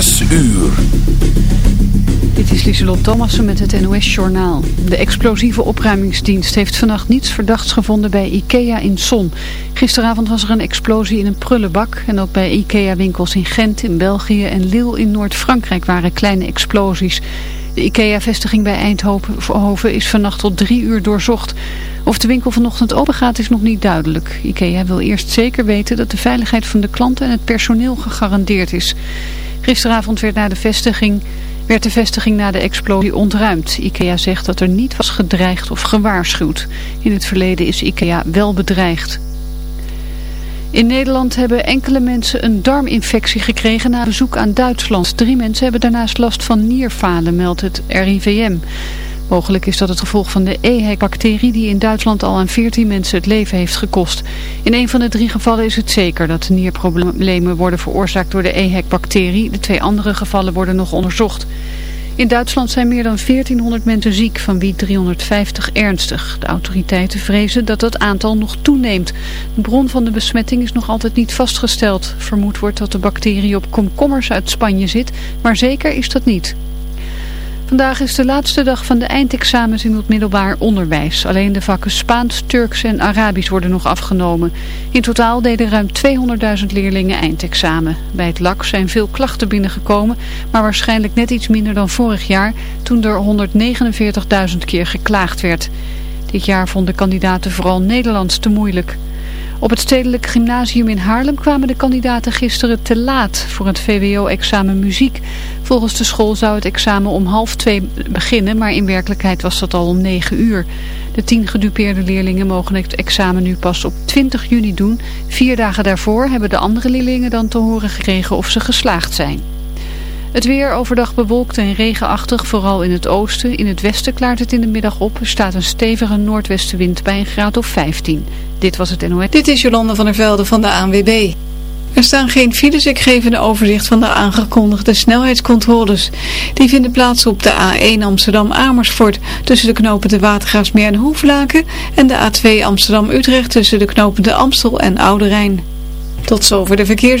Uur. Dit is Lieselot Thomassen met het NOS-journaal. De explosieve opruimingsdienst heeft vannacht niets verdachts gevonden bij IKEA in Son. Gisteravond was er een explosie in een prullenbak. En ook bij IKEA-winkels in Gent, in België en Lille in Noord-Frankrijk waren kleine explosies. De IKEA-vestiging bij Eindhoven is vannacht tot drie uur doorzocht. Of de winkel vanochtend open gaat is nog niet duidelijk. IKEA wil eerst zeker weten dat de veiligheid van de klanten en het personeel gegarandeerd is. Gisteravond werd, na de vestiging, werd de vestiging na de explosie ontruimd. IKEA zegt dat er niet was gedreigd of gewaarschuwd. In het verleden is IKEA wel bedreigd. In Nederland hebben enkele mensen een darminfectie gekregen na bezoek aan Duitsland. Drie mensen hebben daarnaast last van nierfalen, meldt het RIVM. Mogelijk is dat het gevolg van de EHEC-bacterie die in Duitsland al aan 14 mensen het leven heeft gekost. In een van de drie gevallen is het zeker dat nierproblemen worden veroorzaakt door de EHEC-bacterie. De twee andere gevallen worden nog onderzocht. In Duitsland zijn meer dan 1400 mensen ziek, van wie 350 ernstig. De autoriteiten vrezen dat dat aantal nog toeneemt. De bron van de besmetting is nog altijd niet vastgesteld. Vermoed wordt dat de bacterie op komkommers uit Spanje zit, maar zeker is dat niet. Vandaag is de laatste dag van de eindexamens in het middelbaar onderwijs. Alleen de vakken Spaans, Turks en Arabisch worden nog afgenomen. In totaal deden ruim 200.000 leerlingen eindexamen. Bij het LAK zijn veel klachten binnengekomen, maar waarschijnlijk net iets minder dan vorig jaar, toen er 149.000 keer geklaagd werd. Dit jaar vonden kandidaten vooral Nederlands te moeilijk. Op het Stedelijk Gymnasium in Haarlem kwamen de kandidaten gisteren te laat voor het VWO-examen muziek. Volgens de school zou het examen om half twee beginnen, maar in werkelijkheid was dat al om negen uur. De tien gedupeerde leerlingen mogen het examen nu pas op 20 juni doen. Vier dagen daarvoor hebben de andere leerlingen dan te horen gekregen of ze geslaagd zijn. Het weer overdag bewolkt en regenachtig, vooral in het oosten. In het westen klaart het in de middag op. Er staat een stevige noordwestenwind bij een graad of 15. Dit was het NOS. Dit is Jolande van der Velde van de ANWB. Er staan geen files, ik geef een overzicht van de aangekondigde snelheidscontroles. Die vinden plaats op de A1 Amsterdam-Amersfoort tussen de knopen de Watergraafsmeer en Hoeflaken en de A2 Amsterdam-Utrecht tussen de knopen de Amstel en Oude Rijn. Tot zover de verkeers.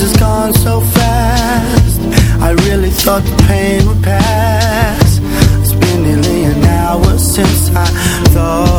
days has gone so fast. I really thought the pain would pass. It's been nearly an hour since I thought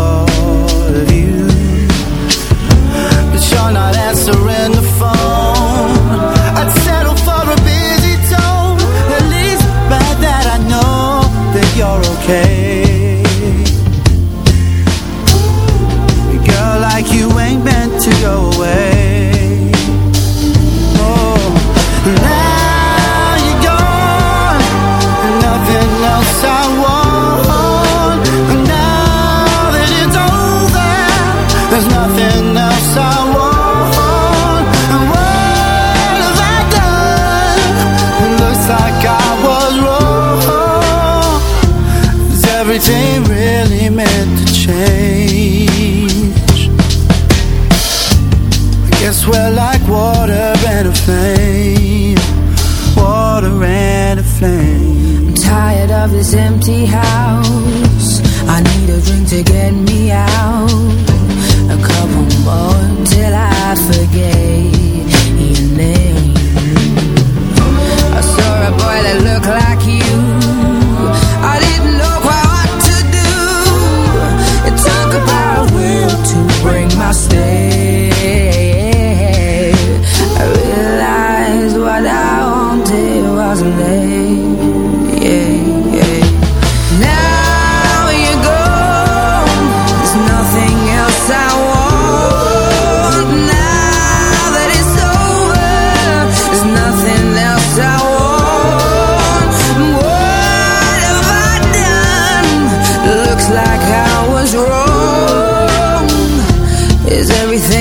wrong. Is everything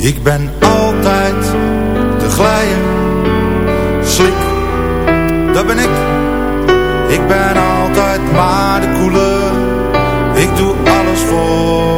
Ik ben altijd te glijden, slik dat ben ik. Ik ben altijd maar de koele. Ik doe alles voor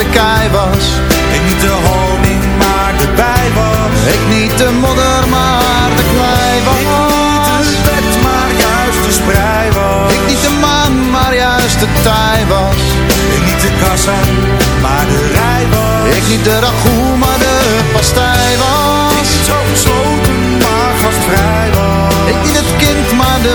de kei was. Ik niet de honing, maar de bij was. Ik niet de modder, maar de klei was. Ik niet de wet, maar juist de sprei was. Ik niet de man, maar juist de tij was. Ik niet de kassa, maar de rij was. Ik niet de ragout, maar de pastij was. Ik niet zo gesloten, maar gastvrij was. Ik niet het kind, maar de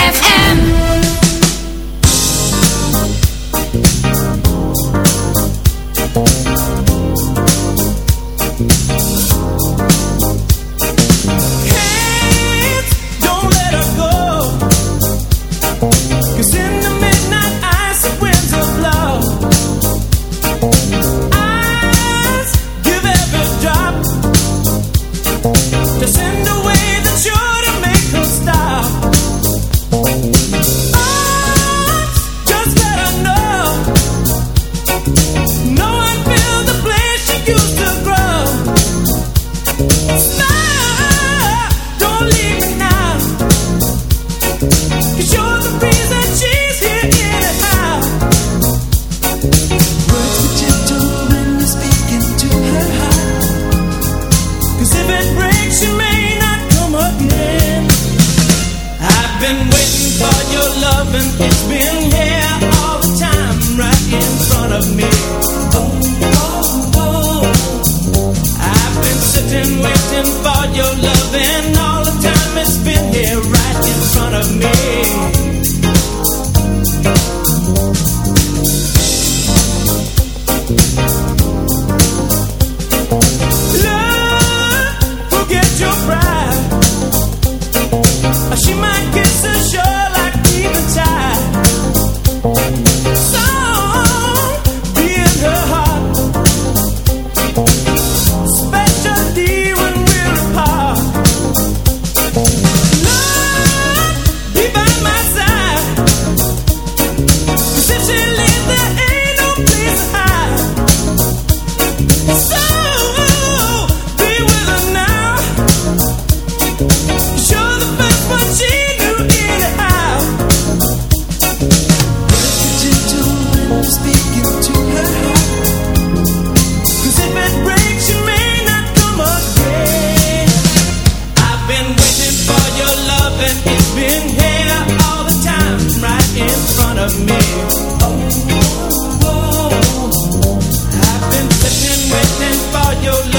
your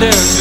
there's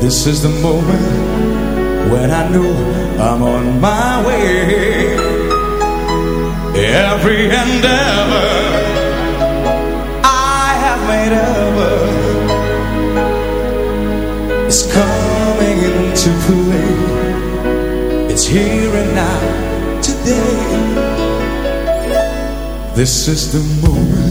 This is the moment when I know I'm on my way. Every endeavor I have made ever is coming into play. It's here and now, today. This is the moment.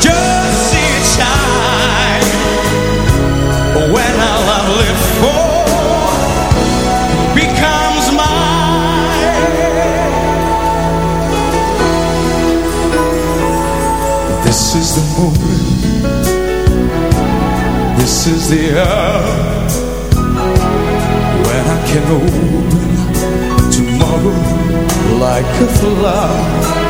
Just see it shine when all I've lived for becomes mine. This is the moment. This is the hour when I can open tomorrow like a flower.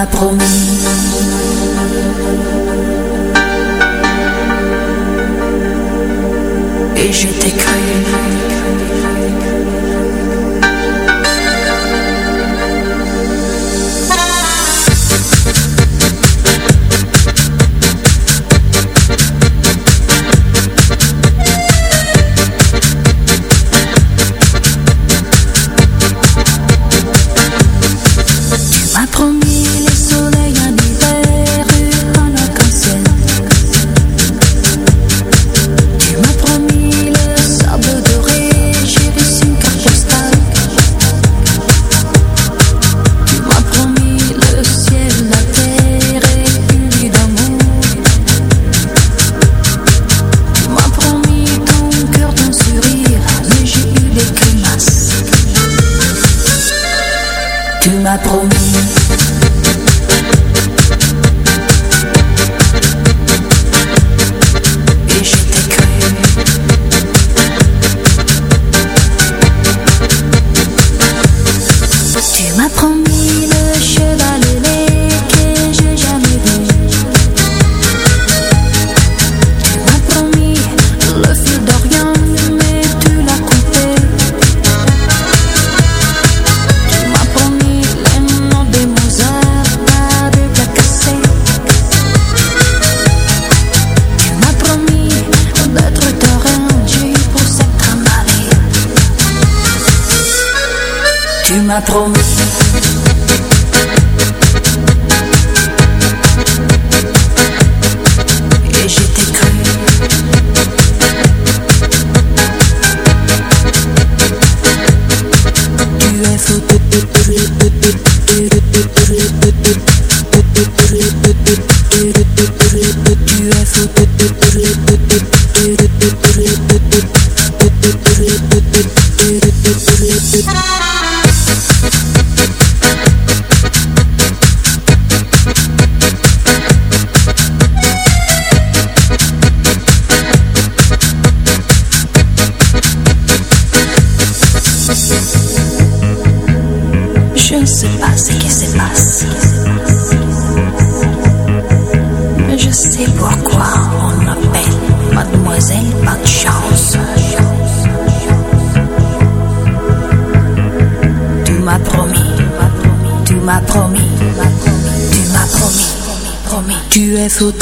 M'as promis Tu m'as promis.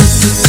Tu as faux